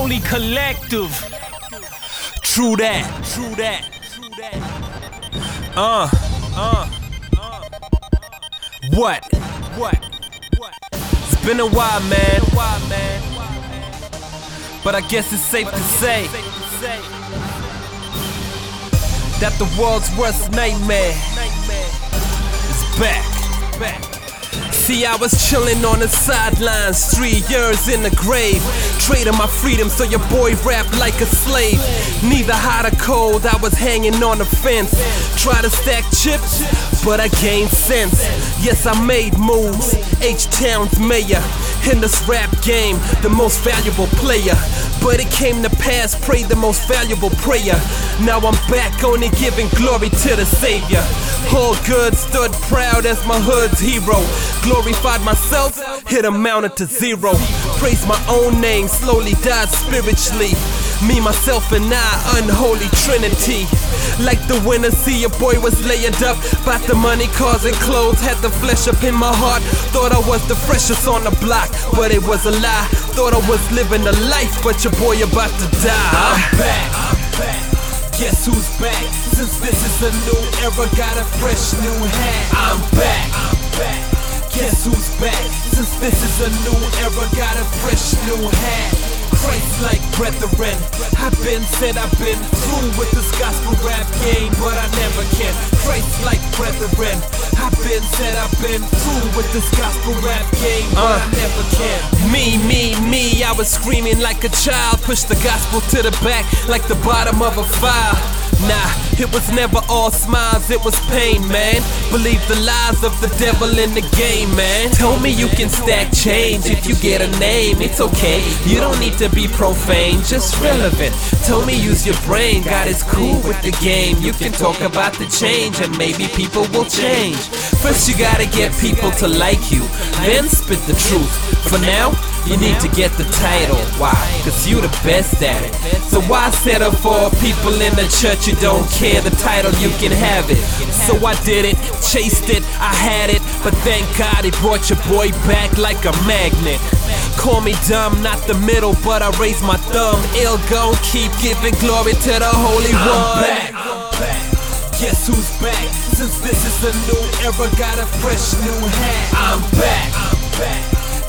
Holy collective. True that, true that, true that. Uh, uh, uh. What? What? What? It's been a while, man. Why, man? But I guess it's safe to say that the world's worst nightmare is back. Back. See, I was chillin' on the sidelines, three years in the grave. Trading my freedom so your boy rapped like a slave. Neither hot or cold, I was hanging on the fence. Try to stack chips, but I gained sense. Yes, I made moves. H Town's mayor. In this rap game, the most valuable player. But it came to pass, prayed the most valuable prayer. Now I'm back, only giving glory to the Savior. All good, stood proud as my hood's hero. Glorified myself, hit amounted to zero. Praise my own name, slowly died spiritually. Me, myself, and I, unholy trinity. Like the winner, see your boy was layered up. Bought the money, cars, and clothes. Had the flesh up in my heart. Thought I was the freshest on the block, but it was a lie. Thought I was living a life, but your boy about to die. I'm back. I'm back. Guess who's back? Since this is a new era, got a fresh new hat. I'm back. I'm back. Guess who's back? Since this is a new era, got a fresh new hat. Christ like brethren. I've been said I've been through with this gospel rap game, but I never can. Christ like brethren. I've been said I've been through with this gospel rap game, but I uh. never can. Me, me, me, I was screaming like a child. Push the gospel to the back like the bottom of a file. Nah, it was never all smiles, it was pain, man. Believe the lies of the devil in the game, man. Told me you can stack change if you get a name, it's okay. You don't need to be profane, just relevant. Told me use your brain, God is cool with the game. You can talk about the change and maybe people will change. First, you gotta get people to like you, then spit the truth. For now, you need to get the title. Why? Cause you the best at it. So why settle for people in the church you don't care? The title, you can have it. So I did it, chased it, I had it. But thank God he brought your boy back like a magnet. Call me dumb, not the middle, but I raise my thumb. Ill gon' keep giving glory to the Holy One. Back, back. Guess who's back? Since this is a new era, got a fresh new hat. I'm back. I'm back.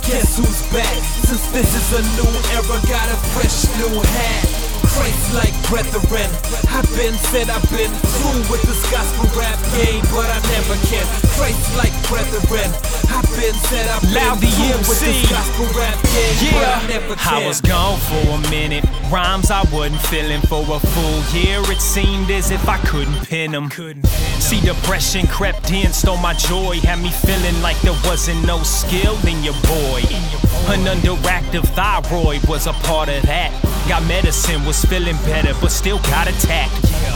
Guess who's back? Since this is a new era, got a fresh new hat. Christ like brethren. I've been said I've been through with this gospel rap game, but I never can. Christ like brethren. I've been said I've been Loud the through with MC. this gospel rap game, but I never Yeah, can. I was gone for a minute. Rhymes I wasn't feeling for a full year. It seemed as if I couldn't pin them. See, depression crept in, stole my joy. Had me feeling like there wasn't no skill in your boy. An underactive thyroid was a part of that. Got medicine, was feeling better, but still got attacked.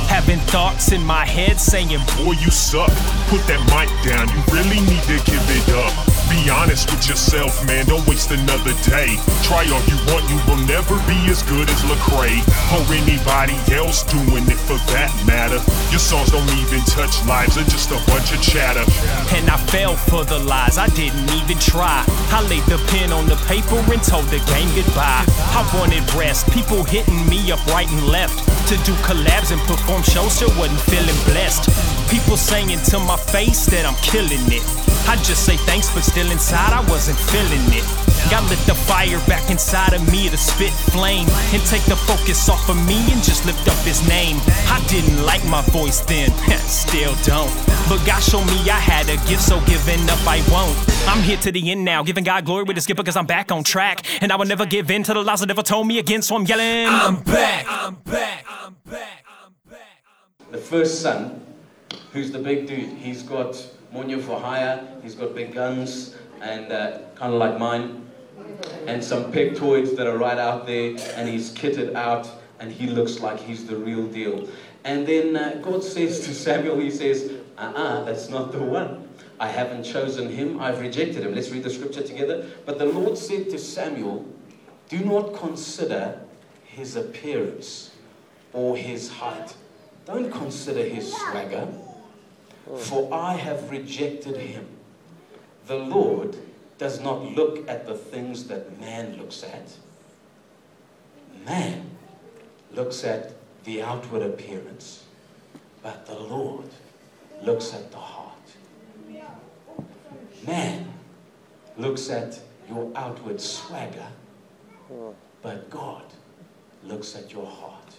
Having thoughts in my head saying, Boy, you suck. Put that mic down. You really need to give it up. Be honest with yourself, man. Don't waste another day. Try all you want, you will never be as good as Lecrae or anybody else doing it for that matter. Your songs don't even touch lives, they're just a bunch of chatter. And I fell for the lies, I didn't even try. I laid the pen on the paper and told the game goodbye. I wanted rest, people hitting me up right and left. To do collabs and perform shows, sure wasn't feeling blessed. People saying to my face that I'm killing it. I just say thanks, but still inside I wasn't feeling it. God lit the fire back inside of me to spit flame and take the focus off of me and just lift up his name. I didn't like my voice then, still don't. But God showed me I had a gift, so giving up I won't. I'm here to the end now, giving God glory with the skip because I'm back on track. And I will never give in to the lies that never told me again, so I'm yelling. I'm back. I'm back. I'm back. I'm back. The first son, who's the big dude, he's got Monyo for hire, he's got big guns, and uh, kind of like mine, and some pectoids that are right out there, and he's kitted out, and he looks like he's the real deal. And then uh, God says to Samuel, He says, uh uh, that's not the one. I haven't chosen him, I've rejected him. Let's read the scripture together. But the Lord said to Samuel, Do not consider his appearance or his height. Don't consider his swagger, for I have rejected him. The Lord does not look at the things that man looks at. Man looks at the outward appearance, but the Lord looks at the heart. Man looks at your outward swagger, but God looks at your heart.